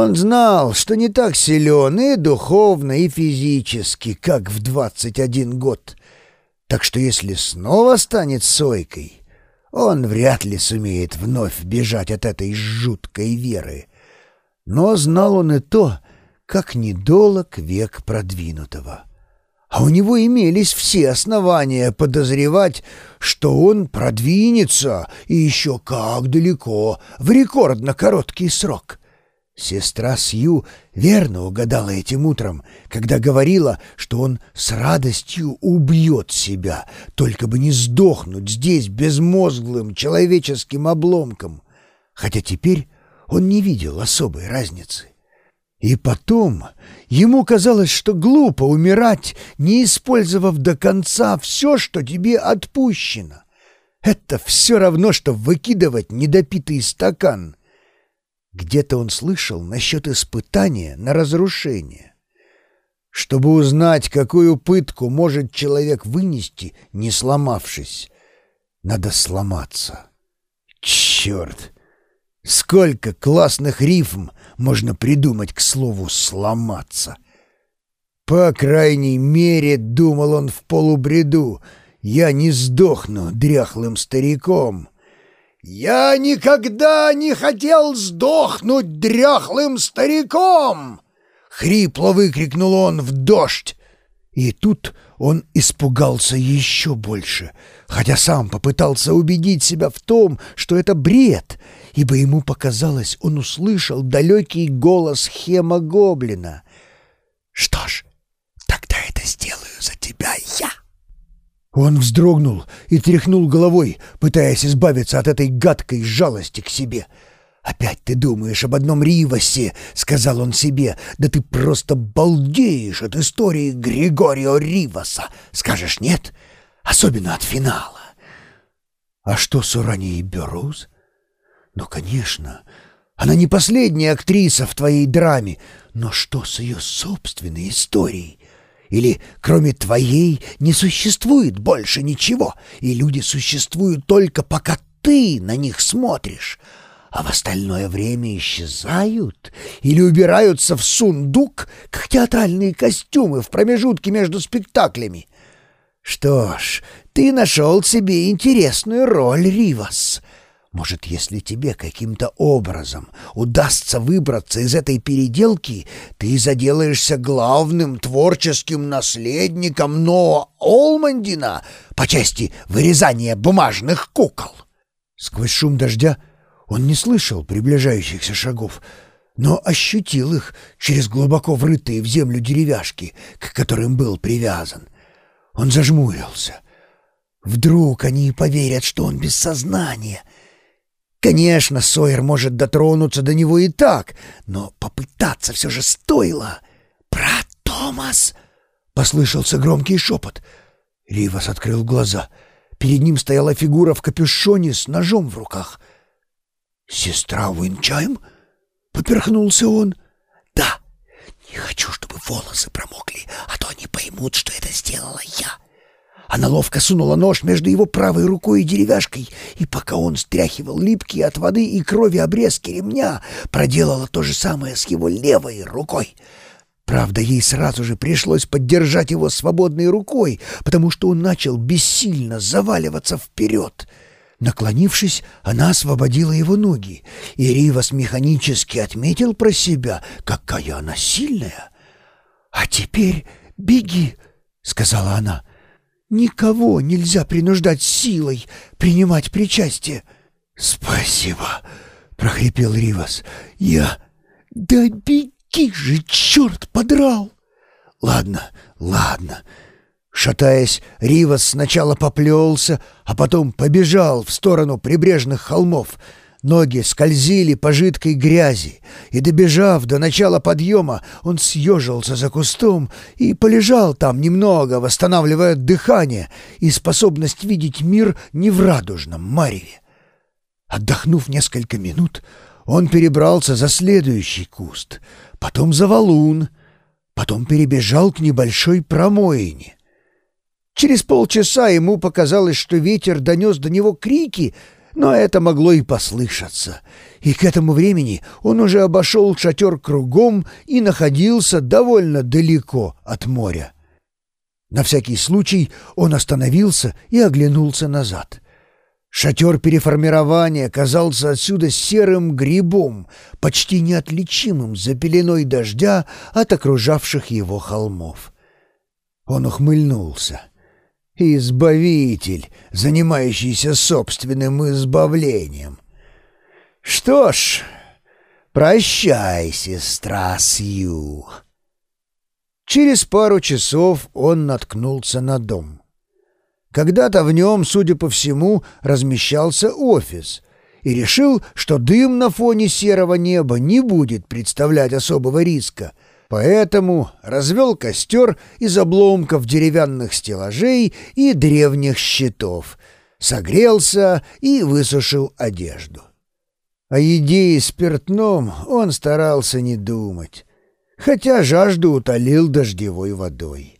Он знал, что не так силен и духовно, и физически, как в двадцать один год. Так что если снова станет сойкой, он вряд ли сумеет вновь бежать от этой жуткой веры. Но знал он и то, как недолог век продвинутого. А у него имелись все основания подозревать, что он продвинется и еще как далеко, в рекордно короткий срок. Сестра Сью верно угадала этим утром, когда говорила, что он с радостью убьет себя, только бы не сдохнуть здесь безмозглым человеческим обломком, хотя теперь он не видел особой разницы. И потом ему казалось, что глупо умирать, не использовав до конца все, что тебе отпущено. Это все равно, что выкидывать недопитый стакан — где-то он слышал насчет испытания на разрушение. Чтобы узнать, какую пытку может человек вынести, не сломавшись, надо сломаться. Черт! Сколько классных рифм можно придумать к слову «сломаться». По крайней мере, думал он в полубреду, я не сдохну дряхлым стариком. «Я никогда не хотел сдохнуть дряхлым стариком!» Хрипло выкрикнул он в дождь. И тут он испугался еще больше, хотя сам попытался убедить себя в том, что это бред, ибо ему показалось, он услышал далекий голос Хема Гоблина. «Что ж, тогда это сделаю за тебя я!» Он вздрогнул и тряхнул головой, пытаясь избавиться от этой гадкой жалости к себе. «Опять ты думаешь об одном Ривасе», — сказал он себе. «Да ты просто балдеешь от истории Григорио Риваса. Скажешь нет? Особенно от финала». «А что с Уранией Берроуз?» «Ну, конечно, она не последняя актриса в твоей драме, но что с ее собственной историей?» Или кроме твоей не существует больше ничего, и люди существуют только пока ты на них смотришь, а в остальное время исчезают или убираются в сундук, как театральные костюмы в промежутке между спектаклями. Что ж, ты нашел себе интересную роль, Ривас. Может, если тебе каким-то образом удастся выбраться из этой переделки, ты заделаешься главным творческим наследником Ноа Олмандина по части вырезания бумажных кукол. Сквозь шум дождя он не слышал приближающихся шагов, но ощутил их через глубоко врытые в землю деревяшки, к которым был привязан. Он зажмурился. Вдруг они поверят, что он без сознания — Конечно, Сойер может дотронуться до него и так, но попытаться все же стоило. «Брат Томас!» — послышался громкий шепот. Ривас открыл глаза. Перед ним стояла фигура в капюшоне с ножом в руках. «Сестра Уинчайм?» — поперхнулся он. «Да, не хочу, чтобы волосы промокли, а то они поймут, что это сделала я». Она ловко сунула нож между его правой рукой и деревяшкой, и пока он стряхивал липкие от воды и крови обрезки ремня, проделала то же самое с его левой рукой. Правда, ей сразу же пришлось поддержать его свободной рукой, потому что он начал бессильно заваливаться вперед. Наклонившись, она освободила его ноги, и Ривас механически отметил про себя, какая она сильная. «А теперь беги», — сказала она, — Никого нельзя принуждать силой принимать причастие. «Спасибо», — прохрипел Ривас. «Я...» «Да беги же, черт подрал!» «Ладно, ладно». Шатаясь, Ривас сначала поплелся, а потом побежал в сторону прибрежных холмов — Ноги скользили по жидкой грязи, и, добежав до начала подъема, он съежился за кустом и полежал там немного, восстанавливая дыхание и способность видеть мир не в радужном мареве. Отдохнув несколько минут, он перебрался за следующий куст, потом за валун, потом перебежал к небольшой промоине. Через полчаса ему показалось, что ветер донес до него крики — но это могло и послышаться. И к этому времени он уже обошел шатер кругом и находился довольно далеко от моря. На всякий случай он остановился и оглянулся назад. Шатер переформирования казался отсюда серым грибом, почти неотличимым за пеленой дождя от окружавших его холмов. Он ухмыльнулся. «Избавитель, занимающийся собственным избавлением». «Что ж, прощай, сестра Сью». Через пару часов он наткнулся на дом. Когда-то в нем, судя по всему, размещался офис, и решил, что дым на фоне серого неба не будет представлять особого риска, поэтому развел костер из обломков деревянных стеллажей и древних щитов, согрелся и высушил одежду. О еде и спиртном он старался не думать хотя жажду утолил дождевой водой.